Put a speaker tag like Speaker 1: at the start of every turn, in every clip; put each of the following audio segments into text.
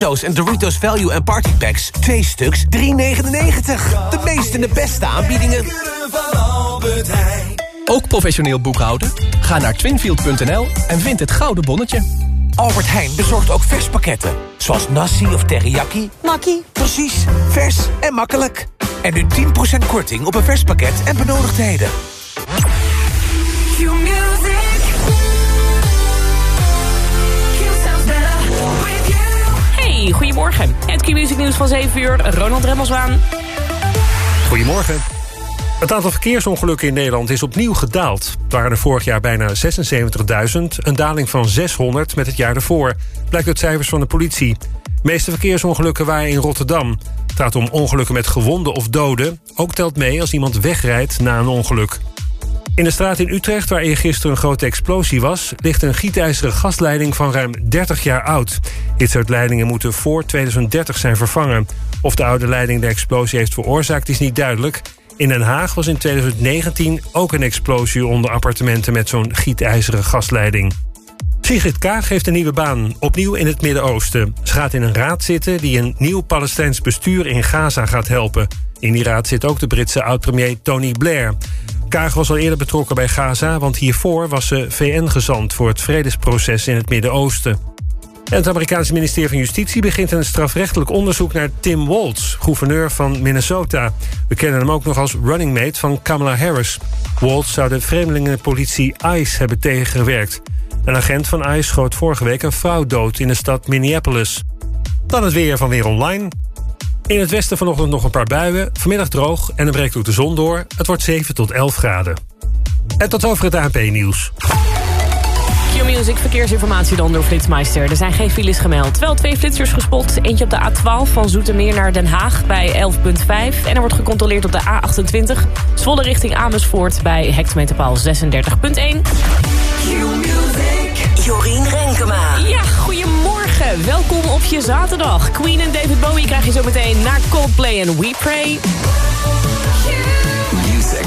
Speaker 1: Doritos en Doritos Value en Party Packs. Twee stuks, 3,99. De meeste en de beste aanbiedingen.
Speaker 2: Ook professioneel boekhouden? Ga naar twinfield.nl en vind het gouden bonnetje.
Speaker 1: Albert Heijn bezorgt ook verspakketten. Zoals nasi of teriyaki.
Speaker 3: Makkie.
Speaker 1: Precies, vers en makkelijk. En nu 10% korting op een verspakket en benodigdheden.
Speaker 4: Goedemorgen. Het Q-Music nieuws van 7 uur. Ronald Remmelswaan.
Speaker 5: Goedemorgen. Het aantal verkeersongelukken in Nederland is opnieuw gedaald. Het waren er vorig jaar bijna 76.000, een daling van 600 met het jaar ervoor. Blijkt uit cijfers van de politie. De meeste verkeersongelukken waren in Rotterdam. Het gaat om ongelukken met gewonden of doden. Ook telt mee als iemand wegrijdt na een ongeluk. In de straat in Utrecht, waar eergisteren een grote explosie was... ligt een gietijzeren gasleiding van ruim 30 jaar oud. Dit soort leidingen moeten voor 2030 zijn vervangen. Of de oude leiding de explosie heeft veroorzaakt is niet duidelijk. In Den Haag was in 2019 ook een explosie onder appartementen... met zo'n gietijzeren gasleiding. Sigrid Kaag heeft een nieuwe baan, opnieuw in het Midden-Oosten. Ze gaat in een raad zitten die een nieuw Palestijns bestuur in Gaza gaat helpen. In die raad zit ook de Britse oud-premier Tony Blair. Kaag was al eerder betrokken bij Gaza, want hiervoor was ze VN-gezant voor het vredesproces in het Midden-Oosten. En het Amerikaanse ministerie van Justitie begint een strafrechtelijk onderzoek naar Tim Walz, gouverneur van Minnesota. We kennen hem ook nog als running mate van Kamala Harris. Walz zou de vreemdelingenpolitie ICE hebben tegengewerkt. Een agent van ICE schoot vorige week een vrouw dood in de stad Minneapolis. Dan het weer van Weer Online. In het westen vanochtend nog een paar buien. Vanmiddag droog en dan breekt ook de zon door. Het wordt 7 tot 11 graden. En tot over het ANP-nieuws.
Speaker 4: Q-Music verkeersinformatie dan door Flitsmeister. Er zijn geen files gemeld. Wel twee flitsers gespot. Eentje op de A12 van Zoetermeer naar Den Haag bij 11.5. En er wordt gecontroleerd op de A28. Zwolle richting Amersfoort bij hectometerpaal 36.1.
Speaker 3: Jorien Renkema.
Speaker 4: Ja, goedemorgen. Welkom op je zaterdag. Queen en David Bowie krijg je zo meteen naar Coldplay en We Pray.
Speaker 3: Music.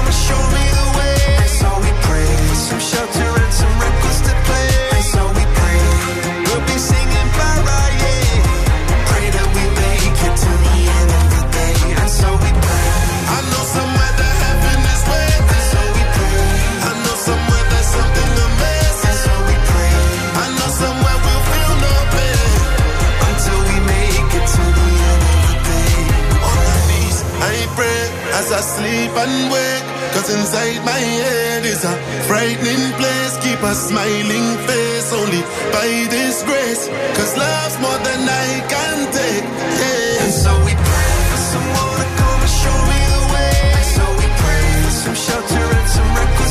Speaker 6: as I sleep and wake. Cause inside my head is a frightening place. Keep a smiling face only by this grace. Cause love's more than I can take. Yeah. And so we pray for someone to come and show me the way. And so we pray for some shelter and some reckless.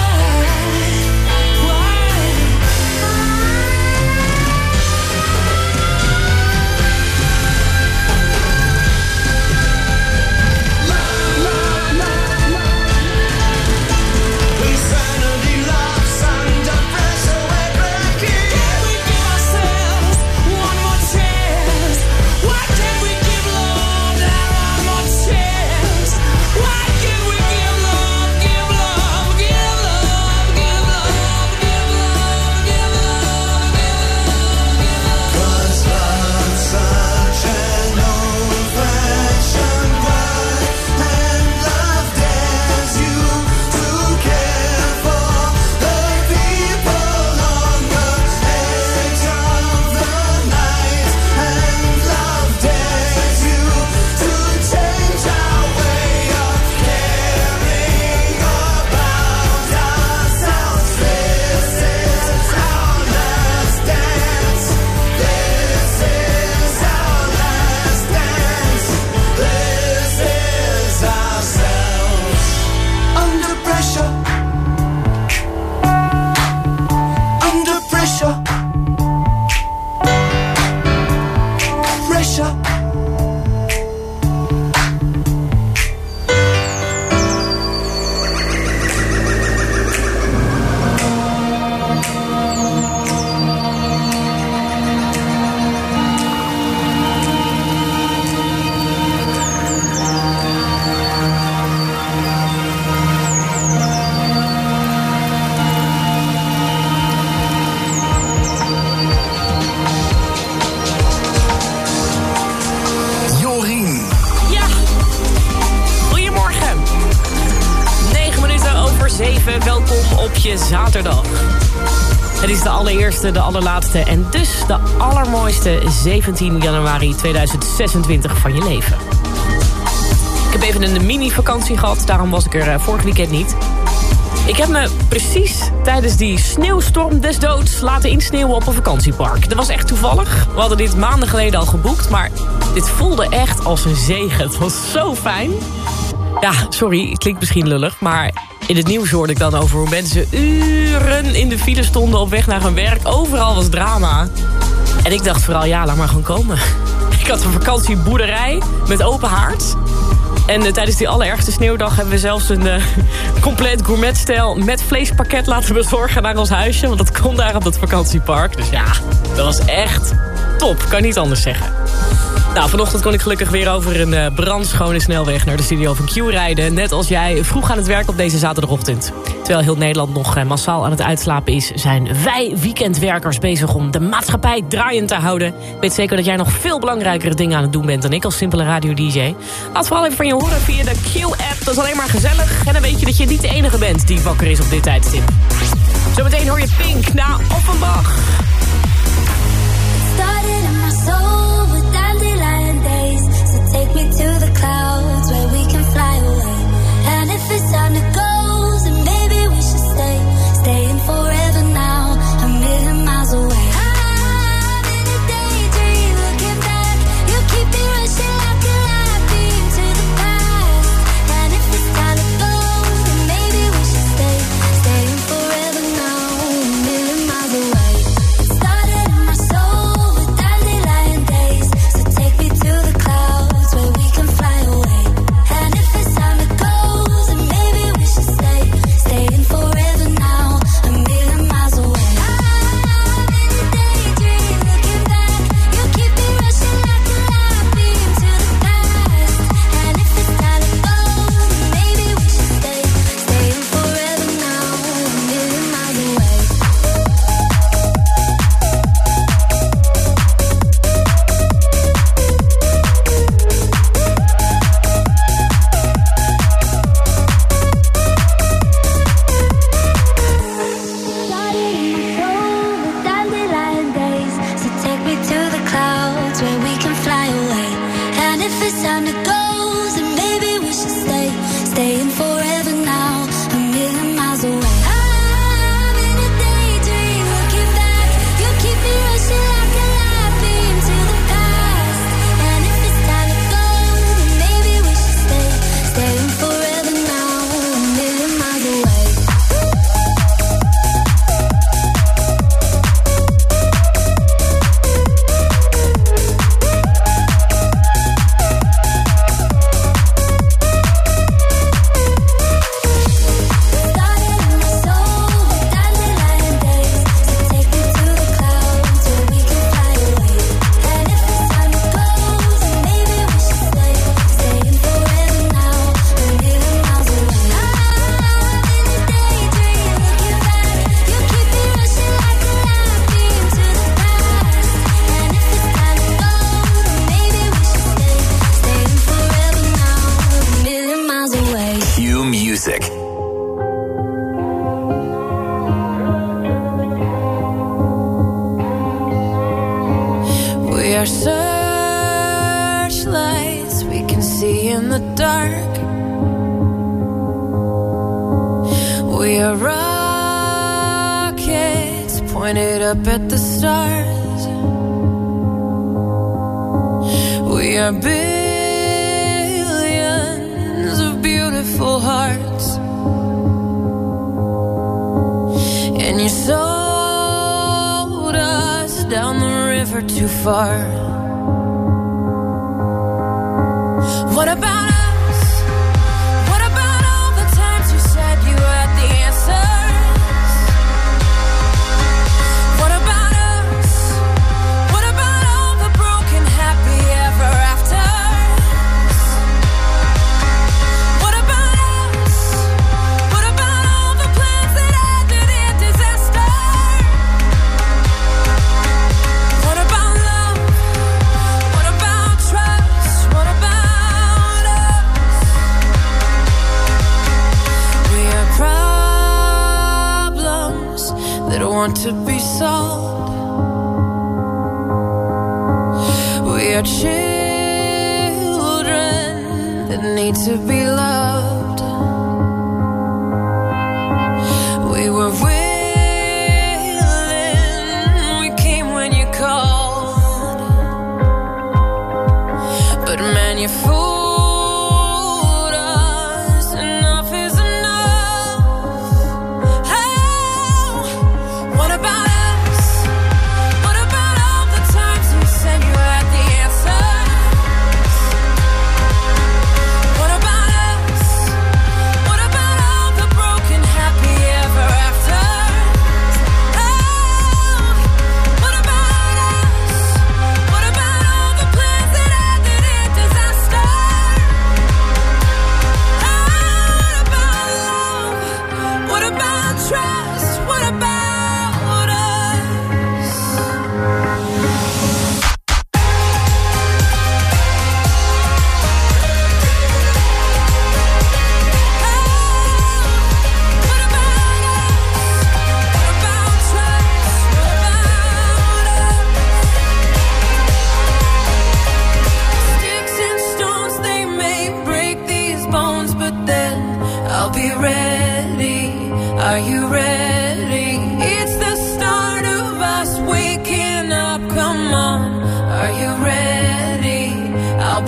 Speaker 4: De allerlaatste en dus de allermooiste 17 januari 2026 van je leven. Ik heb even een mini-vakantie gehad, daarom was ik er eh, vorig weekend niet. Ik heb me precies tijdens die sneeuwstorm des doods laten insneeuwen op een vakantiepark. Dat was echt toevallig. We hadden dit maanden geleden al geboekt, maar dit voelde echt als een zegen. Het was zo fijn. Ja, sorry, het klinkt misschien lullig, maar in het nieuws hoorde ik dan over hoe mensen uren in de file stonden op weg naar hun werk. Overal was drama. En ik dacht vooral, ja, laat maar gewoon komen. Ik had een vakantieboerderij met open haard. En eh, tijdens die allerergste sneeuwdag hebben we zelfs een eh, compleet gourmetstijl met vleespakket laten bezorgen naar ons huisje. Want dat kon daar op dat vakantiepark. Dus ja, dat was echt top. Kan niet anders zeggen. Nou, vanochtend kon ik gelukkig weer over een eh, brandschone snelweg naar de studio van Q rijden. Net als jij vroeg aan het werk op deze zaterdagochtend. Terwijl heel Nederland nog eh, massaal aan het uitslapen is... zijn wij weekendwerkers bezig om de maatschappij draaiend te houden. Ik weet zeker dat jij nog veel belangrijkere dingen aan het doen bent... dan ik als simpele radio-dj. Laat vooral even van je horen via de Q-app. Dat is alleen maar gezellig. En dan weet je dat je niet de enige bent die wakker is op dit tijdstip. Zometeen hoor je Pink na Offenbach.
Speaker 7: To the clouds where we can fly away. And if it's time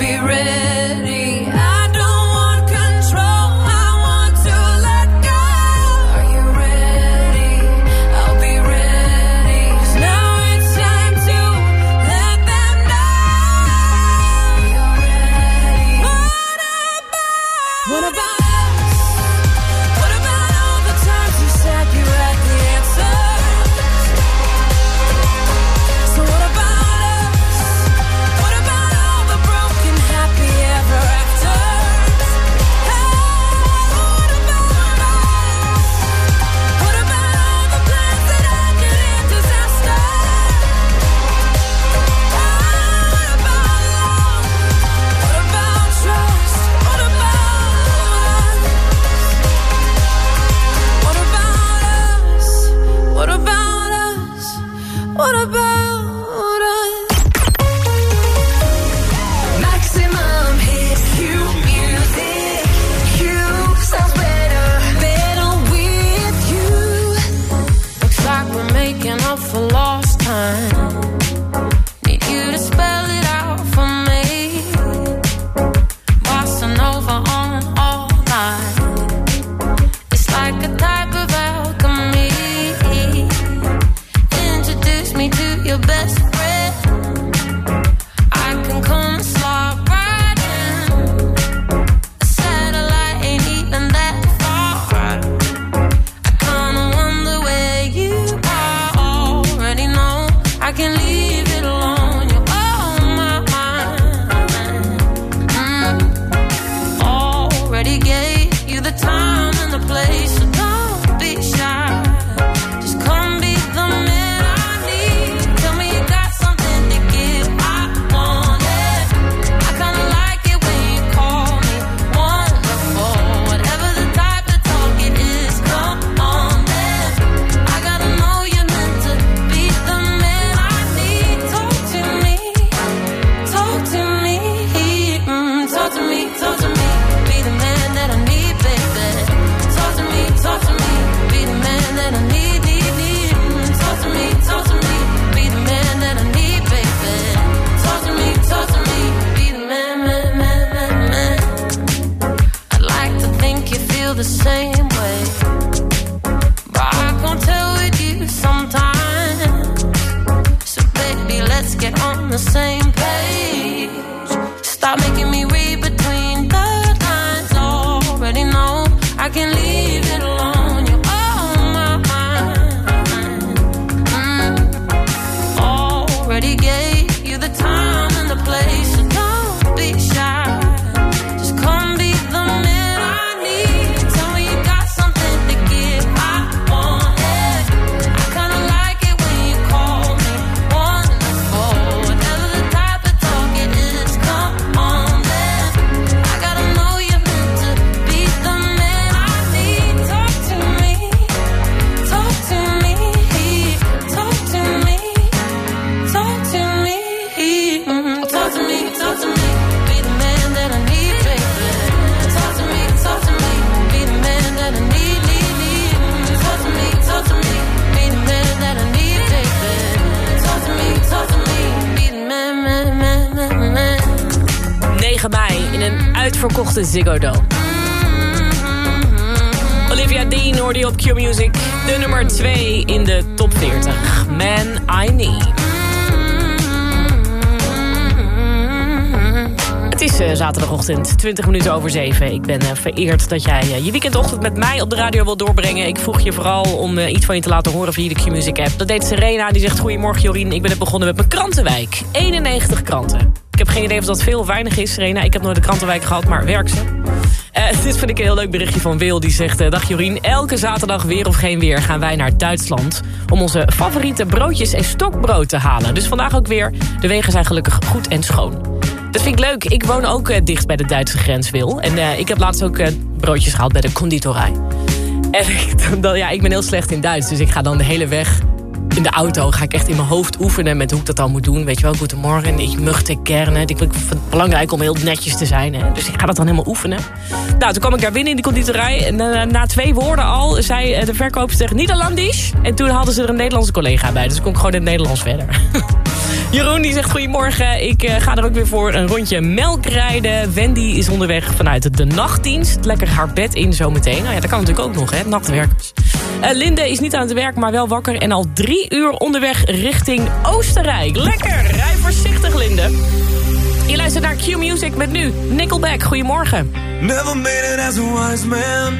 Speaker 8: be ready.
Speaker 4: Uitverkochte Ziggo Dome. Olivia Dean hoorde je op Q-Music. De nummer 2 in de top 40. Man I Need. Het is eh, zaterdagochtend, 20 minuten over 7. Ik ben eh, vereerd dat jij eh, je weekendochtend met mij op de radio wil doorbrengen. Ik vroeg je vooral om iets van je te laten horen via de Q-Music app. Dat deed Serena, die zegt... Goedemorgen Jorien, ik ben net begonnen met mijn krantenwijk. 91 kranten. Ik heb geen idee of dat veel of weinig is, Serena. Ik heb nooit een krantenwijk gehad, maar werk ze. Eh, dit vind ik een heel leuk berichtje van Wil. Die zegt, eh, dag Jorien, elke zaterdag weer of geen weer gaan wij naar Duitsland... om onze favoriete broodjes en stokbrood te halen. Dus vandaag ook weer. De wegen zijn gelukkig goed en schoon. Dat vind ik leuk. Ik woon ook eh, dicht bij de Duitse grens, Wil. En ik heb laatst ook broodjes gehaald bij de conditorij. En ja, ik ben heel slecht in Duits, dus ik ga dan de hele weg in de auto ga ik echt in mijn hoofd oefenen met hoe ik dat dan moet doen. Weet je wel, goedemorgen, ik möchte gerne. Ik vind het belangrijk om heel netjes te zijn. Dus ik ga dat dan helemaal oefenen. Nou, toen kwam ik daar binnen in die conditorij. En eh, na twee woorden al zei eh, de verkoopster Nederlandisch. En toen hadden ze er een Nederlandse collega bij. Dus ik kon gewoon in het Nederlands verder. Jeroen die zegt goedemorgen. Ik eh, ga er ook weer voor een rondje melk rijden. Wendy is onderweg vanuit de nachtdienst. Lekker haar bed in zometeen. Nou ja, dat kan natuurlijk ook nog, hè, nachtwerkers. Eh, Linde is niet aan het werk, maar wel wakker. En al drie uur onderweg richting Oostenrijk. Lekker, rij voorzichtig, Linde. Je luistert naar Q-Music met nu Nickelback. Goedemorgen.
Speaker 6: Never made it as a wise man.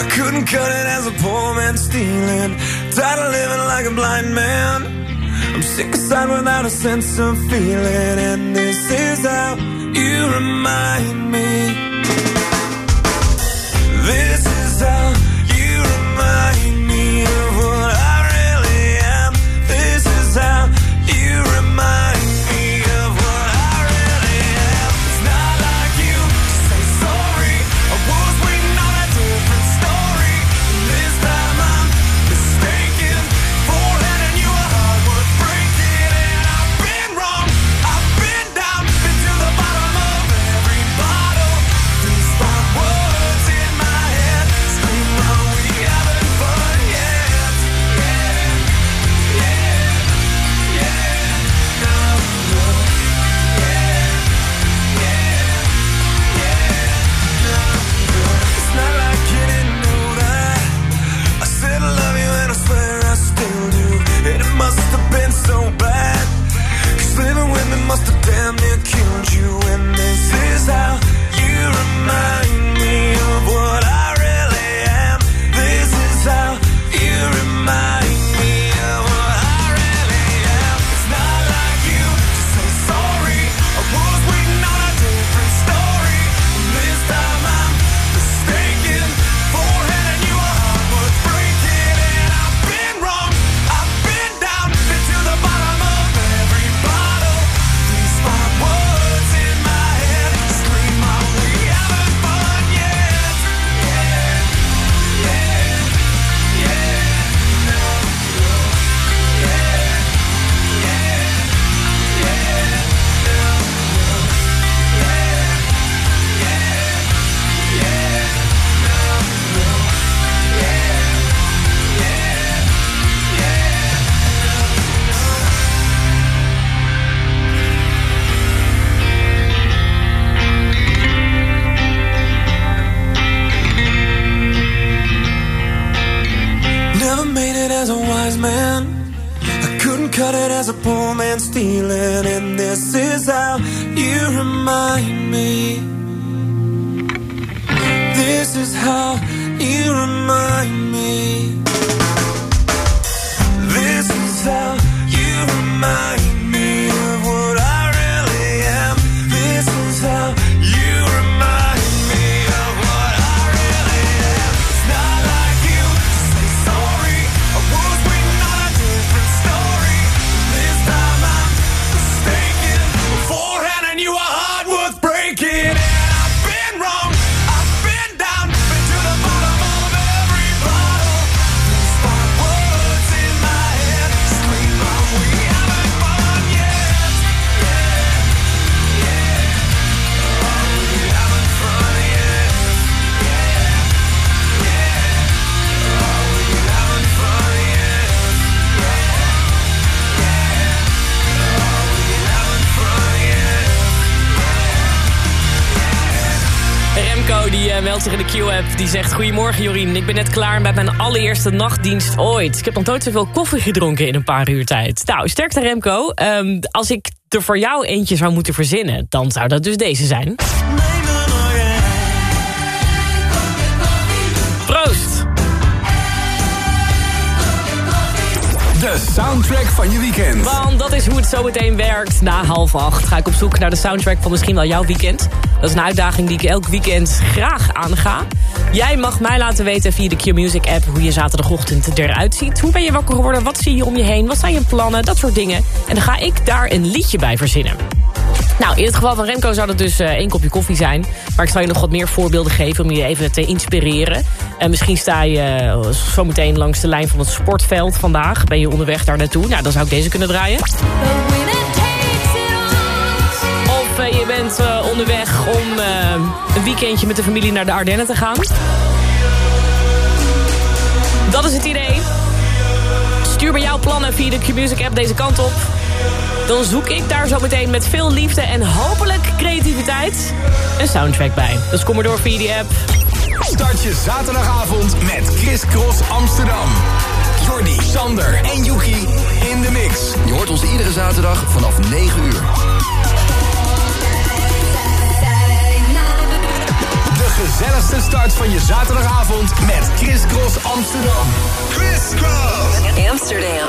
Speaker 6: I couldn't cut it as a poor man stealing. Tired of living like a blind man. I'm sick aside without a sense of feeling. And this is how you remind me. This is how stealing. And this is how you remind me. This is how
Speaker 4: zegt, goedemorgen Jorien, ik ben net klaar met mijn allereerste nachtdienst ooit. Ik heb nog nooit zoveel koffie gedronken in een paar uur tijd. Nou, sterkte Remco. Ehm, als ik er voor jou eentje zou moeten verzinnen... dan zou dat dus deze zijn.
Speaker 9: Soundtrack van je weekend.
Speaker 4: Want dat is hoe het zo meteen werkt. Na half acht ga ik op zoek naar de soundtrack van misschien wel jouw weekend. Dat is een uitdaging die ik elk weekend graag aanga. Jij mag mij laten weten via de Q-Music app hoe je zaterdagochtend eruit ziet. Hoe ben je wakker geworden? Wat zie je om je heen? Wat zijn je plannen? Dat soort dingen. En dan ga ik daar een liedje bij verzinnen. Nou, in het geval van Remco zou dat dus eh, één kopje koffie zijn. Maar ik zal je nog wat meer voorbeelden geven om je even te inspireren. En misschien sta je eh, zometeen langs de lijn van het sportveld vandaag. Ben je onderweg daar naartoe? Nou, dan zou ik deze kunnen draaien. Of eh, je bent onderweg om een weekendje met de familie naar de Ardennen te gaan. Dat is het idee. Stuur me jouw plannen via de Q-Music app deze kant op. Dan zoek ik daar zo meteen met veel liefde en hopelijk creativiteit een soundtrack bij. Dus kom maar door via die app.
Speaker 9: Start je zaterdagavond met Chris Cross Amsterdam. Jordi, Sander en Yuki in de mix.
Speaker 10: Je hoort ons iedere zaterdag vanaf 9 uur.
Speaker 9: De gezelligste start van je zaterdagavond met Chris Cross Amsterdam. Chris Cross
Speaker 3: Amsterdam.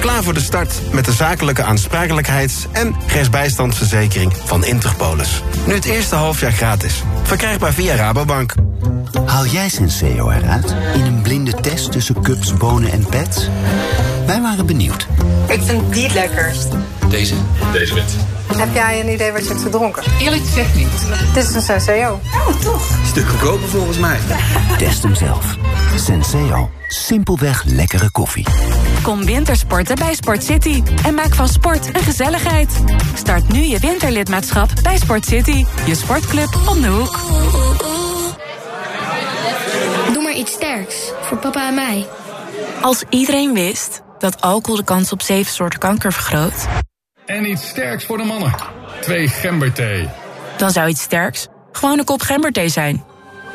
Speaker 11: Klaar voor de start met de zakelijke aansprakelijkheids- en rechtsbijstandsverzekering van Interpolis. Nu het eerste halfjaar gratis. Verkrijgbaar via Rabobank.
Speaker 12: Haal jij Senseo eruit in een blinde test tussen cups, bonen en pets? Wij waren benieuwd.
Speaker 13: Ik vind die het lekkerst.
Speaker 10: Deze? Deze wit.
Speaker 13: Heb jij een idee wat je hebt gedronken?
Speaker 14: Eerlijk gezegd niet.
Speaker 13: Dit is een Senseo. Oh, toch?
Speaker 10: Stuk goedkoper volgens mij.
Speaker 12: Test hem zelf. Senseo. Simpelweg lekkere koffie.
Speaker 15: Kom wintersporten bij Sport City. En maak van sport een gezelligheid. Start nu je winterlidmaatschap bij Sport City. Je sportclub om de hoek.
Speaker 16: Doe maar iets sterks. Voor papa en mij.
Speaker 15: Als iedereen wist dat alcohol de kans op zeven soorten kanker vergroot...
Speaker 17: En iets sterks voor de mannen. Twee gemberthee.
Speaker 15: dan zou iets sterks gewoon een kop gemberthee zijn.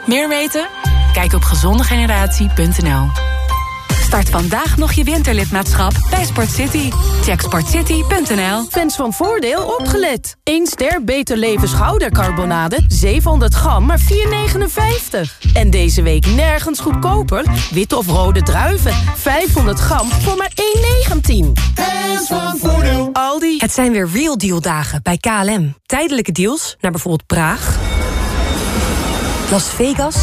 Speaker 15: Meer weten? Kijk op gezondegeneratie.nl. Start vandaag nog je winterlidmaatschap bij Sport City. Check sportcity.nl.
Speaker 18: Fans van Voordeel opgelet. 1 ster Beter Leven schoudercarbonade, 700 gram, maar 4,59. En deze week nergens goedkoper. Witte of rode druiven, 500 gram voor maar 1,19.
Speaker 19: Fans van Voordeel.
Speaker 18: Aldi.
Speaker 20: Het zijn weer Real Deal dagen bij KLM. Tijdelijke deals naar bijvoorbeeld Praag, Las Vegas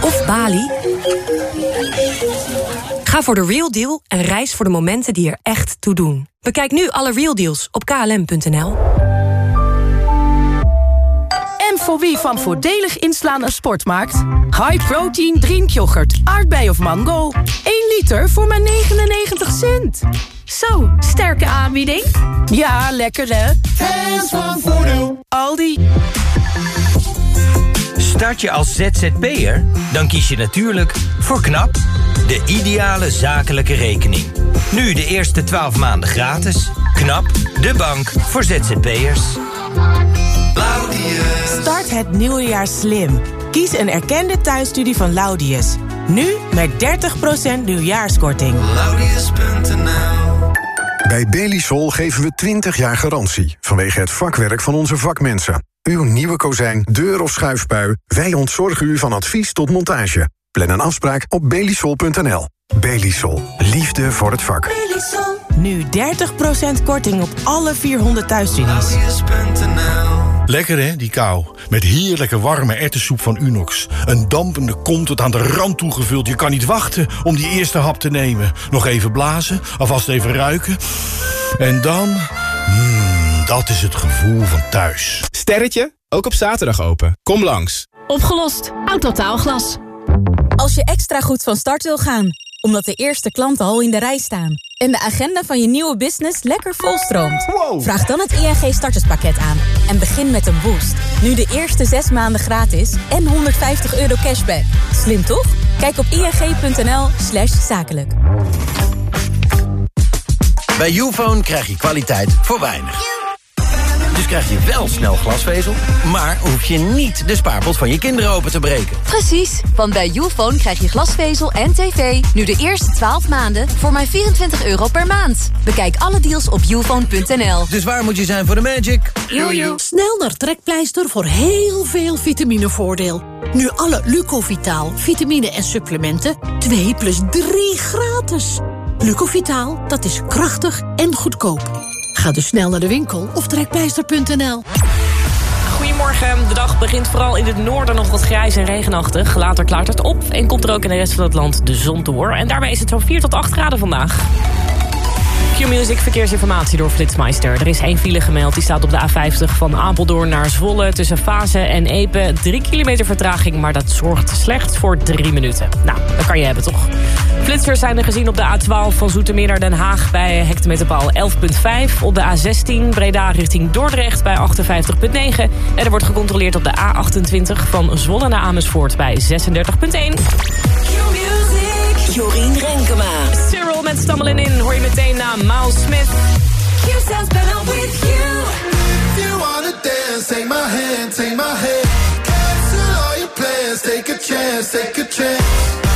Speaker 20: of Bali. Ga voor de Real Deal en reis voor de momenten die er echt toe doen. Bekijk nu alle Real Deals op klm.nl.
Speaker 18: En voor wie van voordelig inslaan een sport maakt? High protein drinkyoghurt, aardbei of mango. 1 liter voor maar 99 cent. Zo, sterke aanbieding. Ja, lekker hè?
Speaker 19: Fans van Voordeel.
Speaker 18: Aldi.
Speaker 21: Start je als ZZP'er? Dan kies je natuurlijk voor KNAP, de ideale zakelijke rekening. Nu de eerste 12 maanden gratis. KNAP, de bank voor ZZP'ers.
Speaker 22: Start het nieuwe jaar slim. Kies een erkende thuisstudie van Laudius. Nu met 30% nieuwjaarskorting.
Speaker 23: Bij Belisol geven we 20 jaar garantie vanwege het vakwerk van onze vakmensen. Uw nieuwe kozijn, deur of schuifpui, wij ontzorgen u van advies tot montage. Plan een afspraak op belisol.nl. Belisol, liefde voor het vak.
Speaker 22: Nu 30% korting op alle 400 thuisstudies.
Speaker 24: Lekker hè, die kou. Met heerlijke warme erwtensoep van Unox. Een dampende kom tot aan de rand toegevuld. Je kan niet wachten om die eerste hap te nemen. Nog even blazen, alvast even ruiken. En dan... Mmm, dat is het gevoel van thuis.
Speaker 25: Sterretje, ook op zaterdag open. Kom langs.
Speaker 26: Opgelost. Autotaalglas.
Speaker 27: Als je extra goed van start wil gaan, omdat de eerste klanten al in de rij staan... en de agenda van je nieuwe business lekker volstroomt... vraag dan het ING starterspakket aan en begin met een boost. Nu de eerste zes maanden gratis en 150 euro cashback. Slim toch? Kijk op ing.nl slash zakelijk.
Speaker 28: Bij Ufone krijg je kwaliteit voor weinig. Dus krijg je wel snel glasvezel, maar hoef je niet de spaarpot van je kinderen open te breken.
Speaker 29: Precies, want bij Youfone krijg je glasvezel en tv nu de eerste 12 maanden voor maar 24 euro per maand. Bekijk alle deals op youfone.nl.
Speaker 28: Dus waar moet je zijn voor de magic?
Speaker 30: Snel naar Trekpleister voor heel veel vitaminevoordeel. Nu alle Lucovitaal, vitamine en supplementen 2 plus 3 gratis. Lucovitaal, dat is krachtig en goedkoop. Ga dus snel naar de winkel of trekpleister.nl.
Speaker 4: Goedemorgen. De dag begint vooral in het noorden nog wat grijs en regenachtig. Later klaart het op en komt er ook in de rest van het land de zon door. En daarbij is het zo'n 4 tot 8 graden vandaag. Q-Music verkeersinformatie door Flitsmeister. Er is één file gemeld, die staat op de A50 van Apeldoorn naar Zwolle... tussen Fase en Epe. Drie kilometer vertraging, maar dat zorgt slechts voor drie minuten. Nou, dat kan je hebben, toch? Flitsers zijn er gezien op de A12 van Zoetermeer naar Den Haag... bij hectometerpaal 11.5. Op de A16 Breda richting Dordrecht bij 58.9. En er wordt gecontroleerd op de A28 van Zwolle naar Amersfoort bij 36.1.
Speaker 3: Jorien Renkema.
Speaker 4: Cyril met Stumbling In hoor je meteen na Miles Smith.
Speaker 3: Q sounds better with you.
Speaker 19: If you wanna dance, take my hand, take my hand. Cancel all your plans, take a chance, take a chance.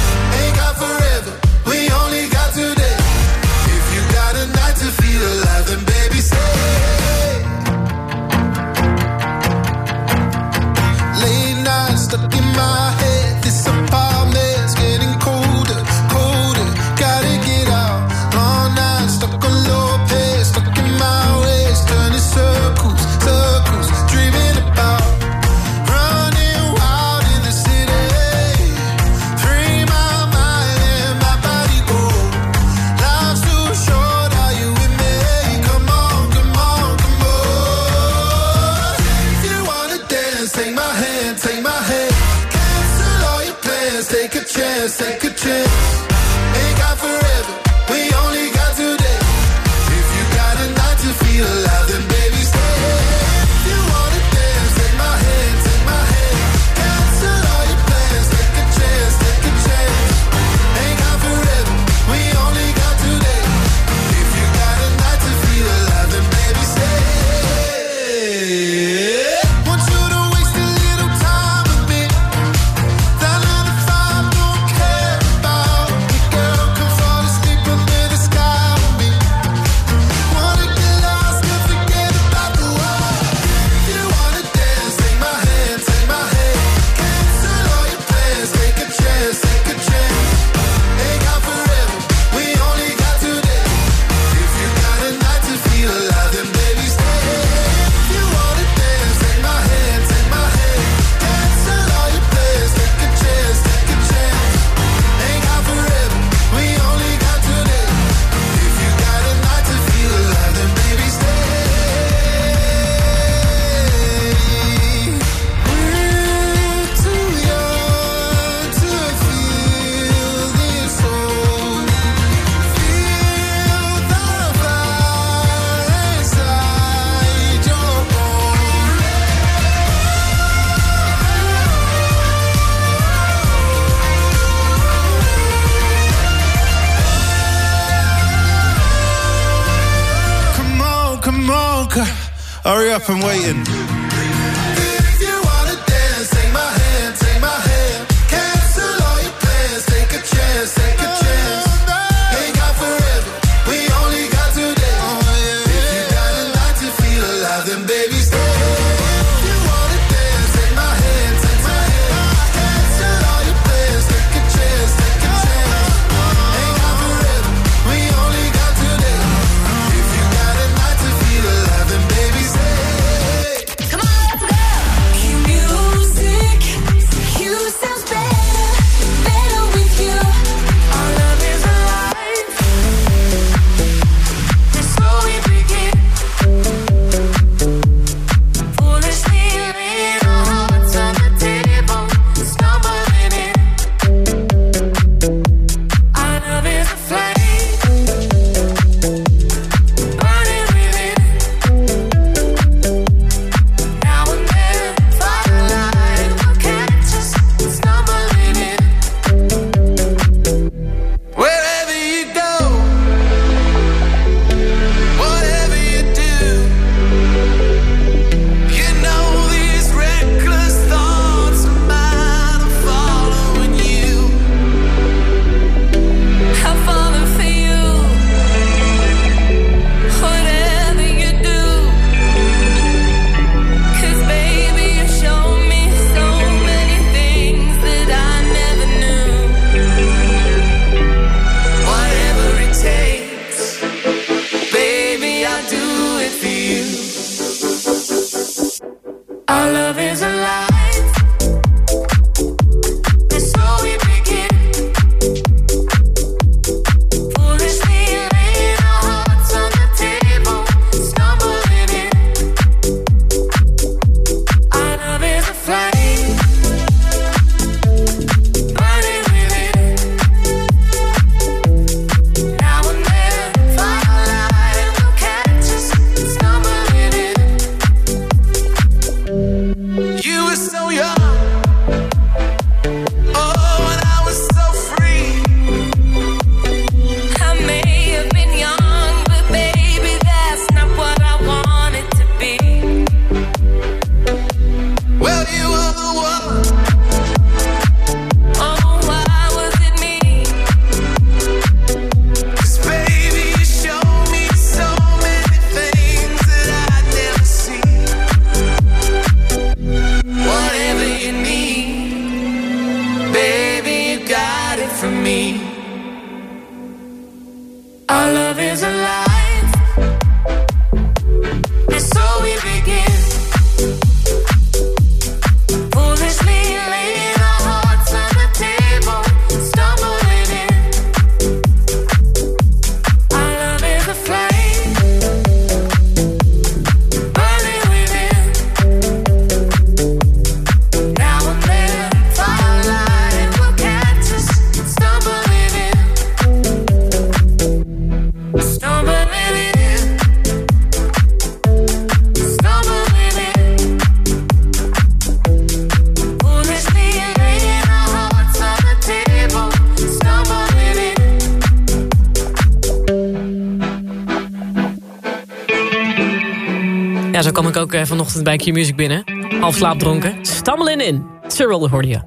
Speaker 4: Bij Q-Music binnen. Half slaapdronken. Stammelin in. Cyril hoorde je.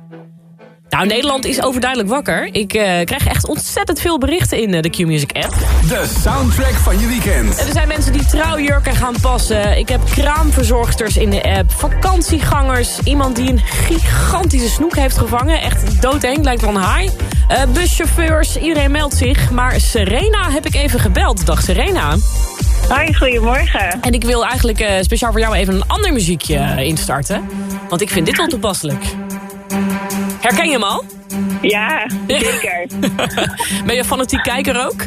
Speaker 4: Nou, Nederland is overduidelijk wakker. Ik eh, krijg echt ontzettend veel berichten in eh, de Q-Music app.
Speaker 31: De soundtrack van je weekend.
Speaker 4: Er zijn mensen die trouwjurken gaan passen. Ik heb kraamverzorgsters in de app. Vakantiegangers. Iemand die een gigantische snoek heeft gevangen. Echt doodeng, lijkt wel een haai. Eh, buschauffeurs, iedereen meldt zich. Maar Serena heb ik even gebeld. Dag Serena.
Speaker 32: Hoi, goedemorgen.
Speaker 4: En ik wil eigenlijk eh, speciaal voor jou even een ander muziekje eh, instarten. Want ik vind dit wel toepasselijk. Herken je hem al?
Speaker 32: Ja, zeker.
Speaker 4: ben je fanatiek kijker ook?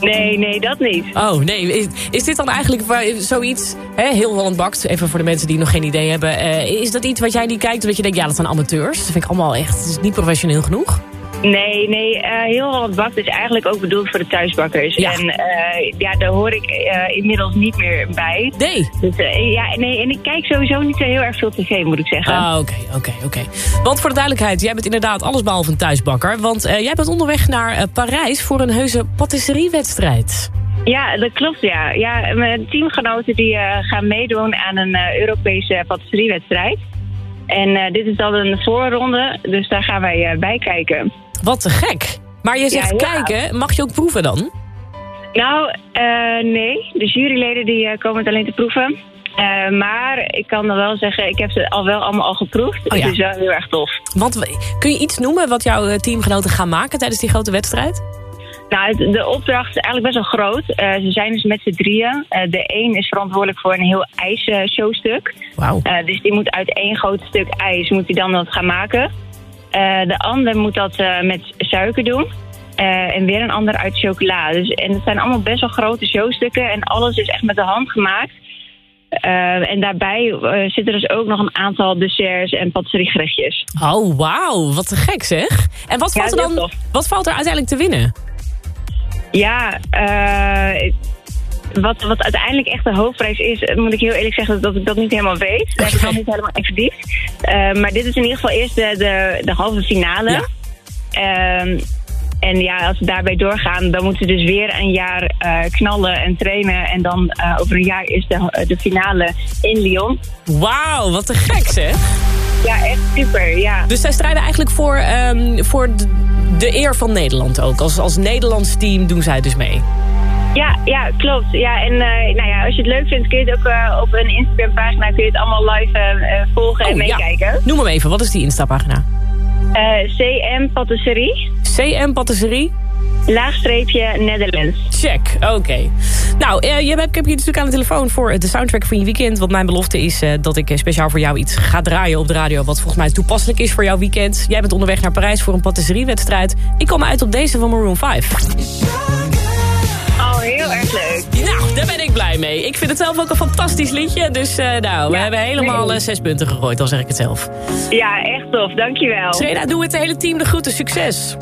Speaker 32: Nee, nee, dat niet.
Speaker 4: Oh, nee. Is, is dit dan eigenlijk zoiets... Hè, heel Holland Bakt, even voor de mensen die nog geen idee hebben. eh, is dat iets wat jij niet kijkt omdat je denkt... ja, dat zijn amateurs? Dat vind ik allemaal echt... Het is niet professioneel genoeg.
Speaker 32: Nee, nee, eh, heel Holland Bakt is eigenlijk ook bedoeld voor de thuisbakkers.
Speaker 4: Ja.
Speaker 32: En eh, ja, daar hoor ik eh, inmiddels niet meer bij.
Speaker 4: Nee.
Speaker 32: Dus, ja, nee, en ik kijk sowieso niet zo heel erg veel tv, moet ik zeggen.
Speaker 4: Ah, oké, oké, oké. Want voor de duidelijkheid, jij bent inderdaad allesbehalve een thuisbakker. Want jij bent onderweg naar Parijs voor een heuse patisseriewedstrijd.
Speaker 32: Ja, dat klopt, ja. Ja, mijn teamgenoten die gaan meedoen aan een Europese patisseriewedstrijd. En dit is dan een voorronde, dus daar gaan wij bij kijken.
Speaker 4: Wat te gek. Maar je zegt
Speaker 32: Ja, ja.
Speaker 4: kijken, mag je ook proeven dan?
Speaker 32: Nou, eh, nee. De juryleden die eh, komen het alleen te proeven. Eh, maar ik kan dan wel zeggen, ik heb ze al wel allemaal al geproefd.
Speaker 4: Oh ja.
Speaker 32: Het is wel heel erg tof.
Speaker 4: Want kun je iets noemen wat jouw teamgenoten gaan maken tijdens die grote wedstrijd?
Speaker 32: Nou, de opdracht is eigenlijk best wel groot. Ze zijn dus met z'n drieën. De een is verantwoordelijk voor een heel ijsshowstuk.
Speaker 4: Wauw.
Speaker 32: Dus die moet uit één groot stuk ijs moet hij dan dat gaan maken. Eh, de ander moet dat eh, met suiker doen. Eh, en weer een ander uit chocola. Dus, en het zijn allemaal best wel grote showstukken. En alles is echt met de hand gemaakt. En daarbij zitten dus ook nog een aantal desserts en patisseriegerechtjes.
Speaker 4: Oh, wauw. Wat te gek zeg. En wat
Speaker 32: Ja,
Speaker 4: valt, er dan, wat valt er uiteindelijk te winnen?
Speaker 32: Ja, eh, wat, wat uiteindelijk echt de hoofdprijs is, eh, moet ik heel eerlijk zeggen dat ik dat niet helemaal weet. Daar heb ik nog niet helemaal verdiept. Eh, maar dit is in ieder geval eerst de, de, de halve finale. Ehm, en ja, als we daarbij doorgaan, dan moeten we dus weer een jaar eh, knallen en trainen. En dan over een jaar is de, de finale in Lyon.
Speaker 4: Wauw, wat te gek zeg.
Speaker 32: Ja, echt super, ja.
Speaker 4: Dus zij strijden eigenlijk voor, ehm, voor de, de eer van Nederland ook. Als, als Nederlands team doen zij dus mee.
Speaker 32: Ja, ja, klopt. Ja, en eh, nou ja, als je het leuk vindt, kun je het ook eh, op een Instagram pagina kun je het allemaal live eh, volgen en
Speaker 4: Oh, ja.
Speaker 32: meekijken.
Speaker 4: Noem hem even, wat is die Insta-pagina?
Speaker 32: Eh, CM Patisserie,
Speaker 4: CM Patisserie?
Speaker 32: laagstreepje Netherlands.
Speaker 4: Check, oké. Nou, eh, je hebt, ik heb je natuurlijk aan de telefoon voor de soundtrack van je weekend. Want mijn belofte is eh, dat ik eh, speciaal voor jou iets ga draaien op de radio... wat volgens mij toepasselijk is voor jouw weekend. Jij bent onderweg naar Parijs voor een patisseriewedstrijd. Ik kom uit op deze van Maroon 5.
Speaker 32: Heel erg leuk.
Speaker 4: Nou, daar ben ik blij mee. Ik vind het zelf ook een fantastisch liedje. Dus eh, nou, we hebben helemaal
Speaker 32: nee.
Speaker 4: eh, zes punten gegooid, al zeg ik het zelf.
Speaker 32: Ja, echt tof. Dankjewel.
Speaker 4: Serena, doe het hele team de groeten. Succes.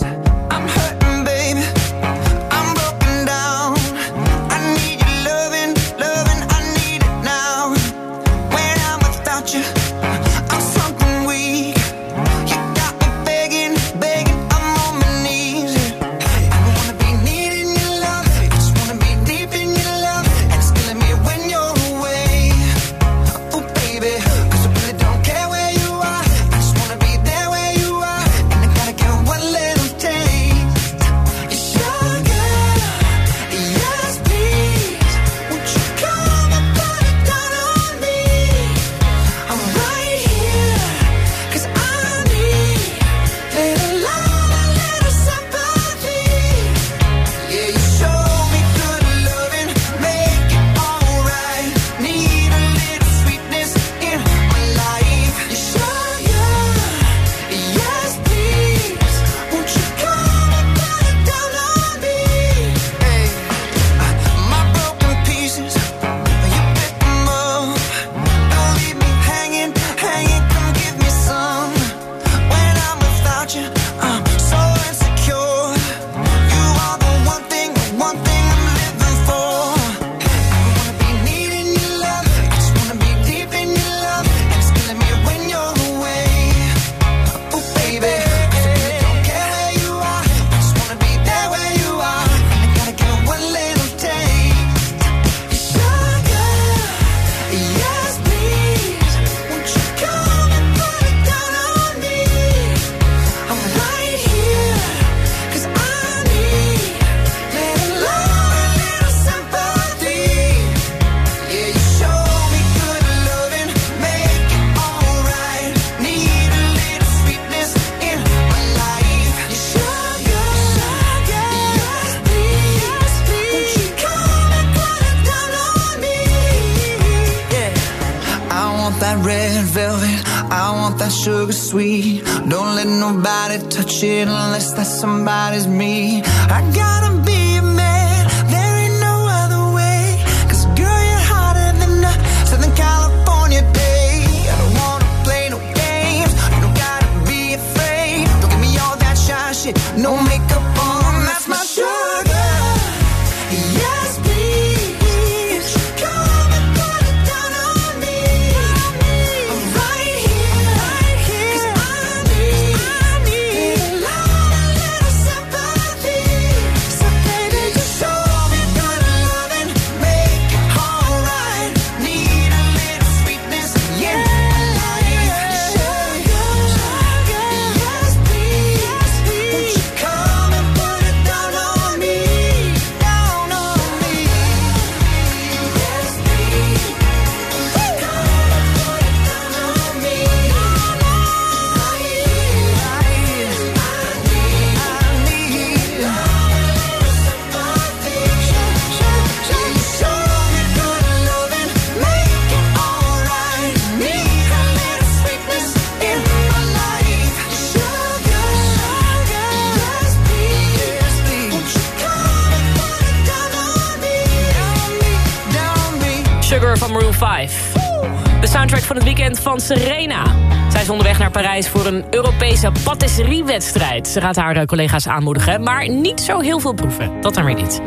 Speaker 4: van Serena. Zij is onderweg naar Parijs voor een Europese patisseriewedstrijd. Ze gaat haar eh, collega's aanmoedigen, maar niet zo heel veel proeven. Dat dan weer niet.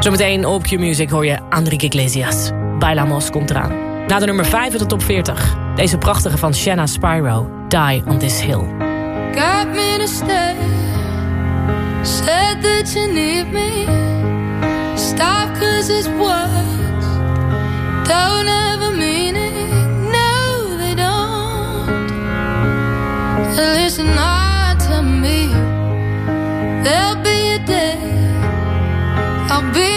Speaker 4: Zometeen op Q-Music hoor je Enrique Iglesias. Bailamos komt eraan. Na de nummer 5 in de top 40. Deze prachtige van Shanna Spyro. Die on this hill.
Speaker 16: Got me to stay. Said that you me. Stop. Don't ever listen hard to me. There'll be a day I'll be.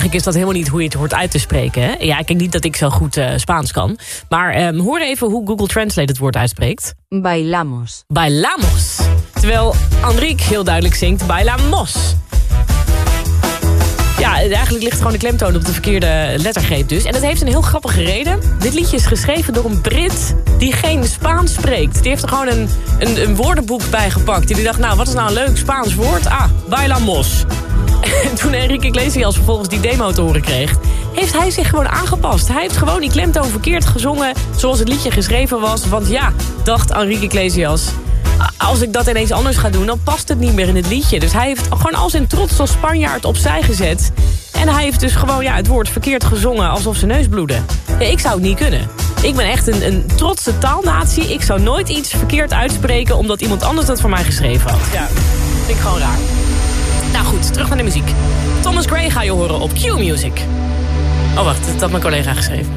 Speaker 4: Eigenlijk is dat helemaal niet hoe je het hoort uit te spreken. Hè? Ja, ik denk niet dat ik zo goed eh, Spaans kan. Maar ehm, hoor even hoe Google Translate het woord uitspreekt.
Speaker 33: Bailamos.
Speaker 4: Bailamos. Terwijl Enrique heel duidelijk zingt Bailamos. Ja, eigenlijk ligt gewoon de klemtoon op de verkeerde lettergreep dus. En dat heeft een heel grappige reden. Dit liedje is geschreven door een Brit die geen Spaans spreekt. Die heeft er gewoon een, een, een woordenboek bij gepakt. Die dacht, nou, wat is nou een leuk Spaans woord? Ah, bailamos. En toen Enrique Iglesias vervolgens die demo te horen kreeg... heeft hij zich gewoon aangepast. Hij heeft gewoon die klemtoon verkeerd gezongen... zoals het liedje geschreven was. Want ja, dacht Enrique Iglesias... als ik dat ineens anders ga doen, dan past het niet meer in het liedje. Dus hij heeft gewoon al zijn trots als Spanjaard opzij gezet. En hij heeft dus gewoon ja, het woord verkeerd gezongen alsof zijn neus bloedde. Ik zou het niet kunnen. Ik ben echt een, een trotse taalnatie. Ik zou nooit iets verkeerd uitspreken... omdat iemand anders dat voor mij geschreven had. Ja, vind ik gewoon raar. Nou goed, terug naar de muziek. Thomas Gray ga je horen op Q-Music. Oh wacht, dat had mijn collega geschreven.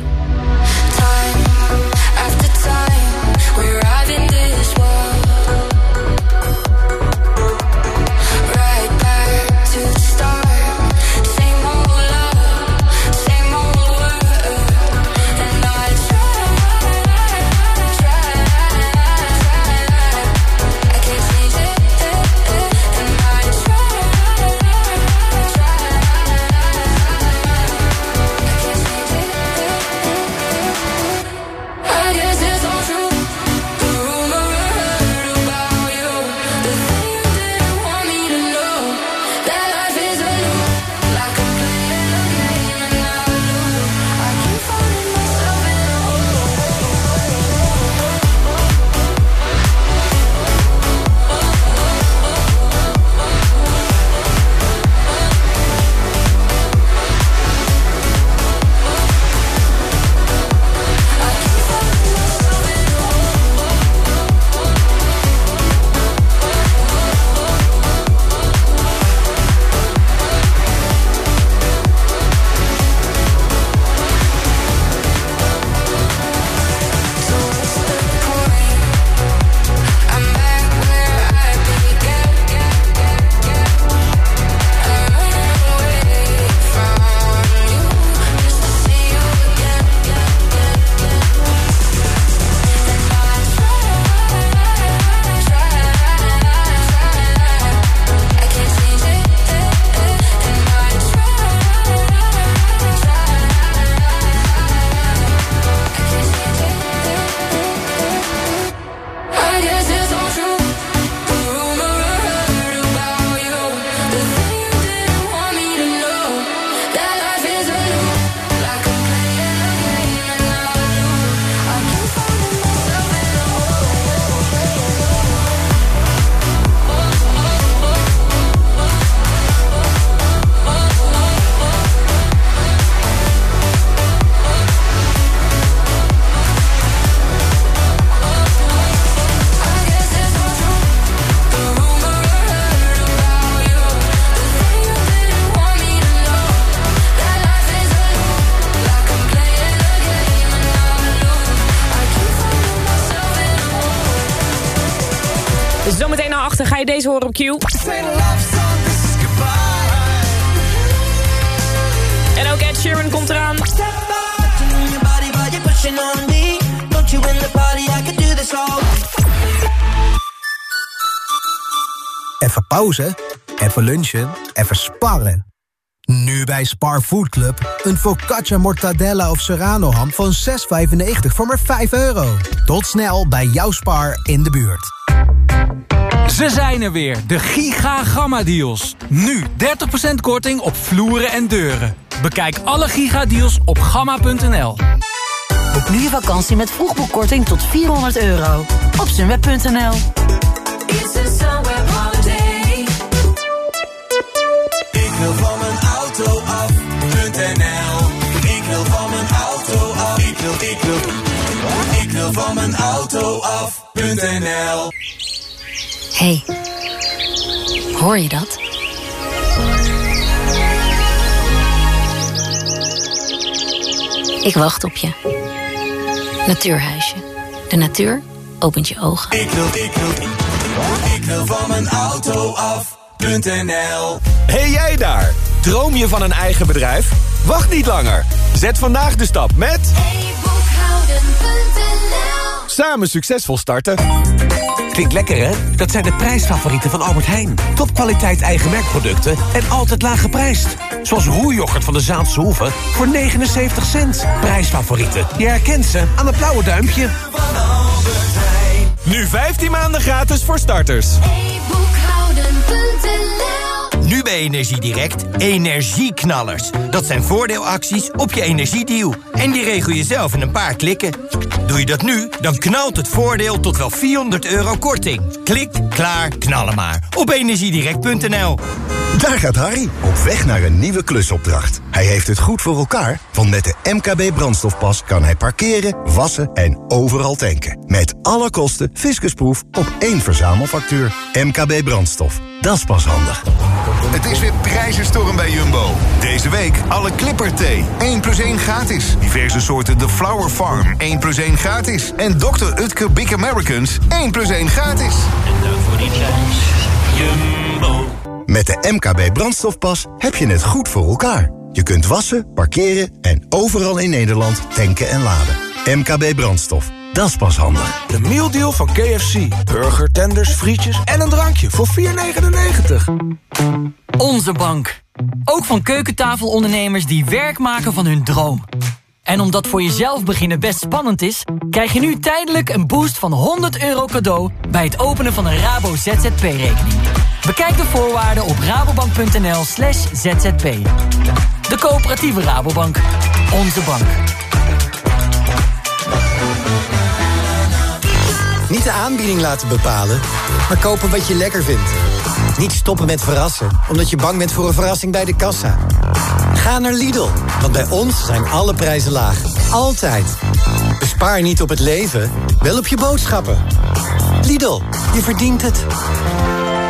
Speaker 4: Deze horen op. En ook Ed Sheeran komt eraan.
Speaker 34: Even pauze, even lunchen, even sparren. Nu bij Spar Food Club. Een focaccia mortadella of serrano ham van 6,95 voor maar 5 euro. Tot snel bij jouw Spar in de buurt.
Speaker 2: Ze zijn er weer, de Giga Gamma Deals. Nu 30% korting op vloeren en deuren. Bekijk alle Giga Deals op gamma.nl.
Speaker 30: Boek nu je vakantie met vroegboekkorting tot 400 euro. Op sunweb.nl
Speaker 6: Ik wil van mijn auto af.nl Ik wil van mijn auto af. Ik wil, ik wil, ik wil van mijn auto af.nl
Speaker 7: Hey, hoor je dat? Ik wacht op je. Natuurhuisje. De natuur opent je ogen.
Speaker 6: Ik wil, ik wil, ik wil van mijn auto af. Boekhouden.nl
Speaker 24: Hey jij daar! Droom je van een eigen bedrijf? Wacht niet langer. Zet vandaag de stap met... Samen succesvol starten.
Speaker 1: Klinkt lekker, hè? Dat zijn de prijsfavorieten van Albert Heijn. Topkwaliteit eigen merkproducten en altijd laag geprijsd. Zoals roerjoghurt van de Zaanse Hoeve voor 79 cent. Prijsfavorieten. Je herkent ze aan het blauwe duimpje.
Speaker 24: Nu 15 maanden gratis voor starters.
Speaker 21: Nu bij Energiedirect energieknallers. Dat zijn voordeelacties op je energiedeal. En die regel je zelf in een paar klikken. Doe je dat nu, dan knalt het voordeel tot wel 400 euro korting. Klik, klaar, knallen maar. Op energiedirect.nl
Speaker 35: Daar gaat Harry, op weg naar een nieuwe klusopdracht. Hij heeft het goed voor elkaar, want met de MKB brandstofpas kan hij parkeren, wassen en overal tanken. Met alle kosten fiscusproef op één verzamelfactuur. MKB brandstof, dat is pas handig.
Speaker 19: Het is weer prijzenstorm bij Jumbo. Deze week alle Clipper thee. 1 plus 1 gratis. Diverse soorten The Flower Farm. 1 plus 1 gratis. En Dr. Utker Big Americans. 1 plus 1 gratis. En dank voor die prijs.
Speaker 35: Jumbo. Met de MKB brandstofpas heb je het goed voor elkaar. Je kunt wassen, parkeren en overal in Nederland tanken en laden. MKB brandstof. Dat is pas handig.
Speaker 36: De mealdeal van KFC. Burger, tenders, frietjes en een drankje voor 4,99.
Speaker 37: Onze bank. Ook van keukentafelondernemers die werk maken van hun droom. En omdat voor jezelf beginnen best spannend is... krijg je nu tijdelijk een boost van 100 euro cadeau... bij het openen van een Rabo ZZP-rekening. Bekijk de voorwaarden op rabobank.nl slash zzp. De coöperatieve Rabobank. Onze bank.
Speaker 25: Niet de aanbieding laten bepalen, maar kopen wat je lekker vindt. Niet stoppen met verrassen, omdat je bang bent voor een verrassing bij de kassa. Ga naar Lidl, want bij ons zijn alle prijzen laag. Altijd. Bespaar niet op het leven, wel op je boodschappen. Lidl, je verdient het.